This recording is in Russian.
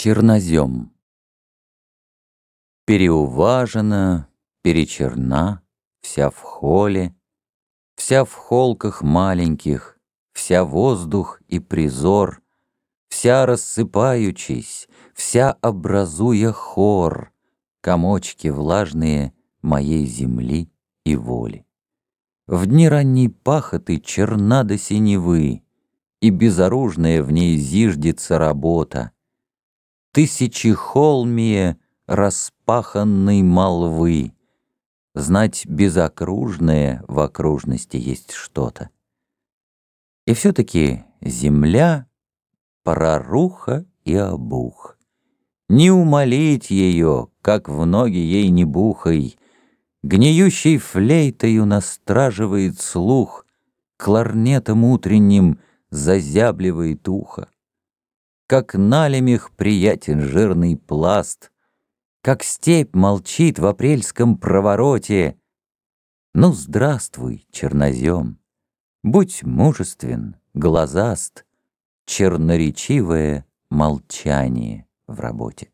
Чернозем Переуважена, перечерна, Вся в холе, Вся в холках маленьких, Вся воздух и призор, Вся рассыпаючись, Вся образуя хор, Комочки влажные Моей земли и воли. В дни ранней пахоты черна до синевы, И безоружная в ней зиждется работа, Тысячи холмие распаханной молвы. Знать безокружное в окружности есть что-то. И все-таки земля — проруха и обух. Не умолить ее, как в ноги ей не бухай, Гниющей флейтою настраживает слух, Кларнетом утренним зазябливает ухо как налемех приятен жирный пласт, Как степь молчит в апрельском провороте. Ну, здравствуй, чернозем, Будь мужествен, глазаст, Черноречивое молчание в работе.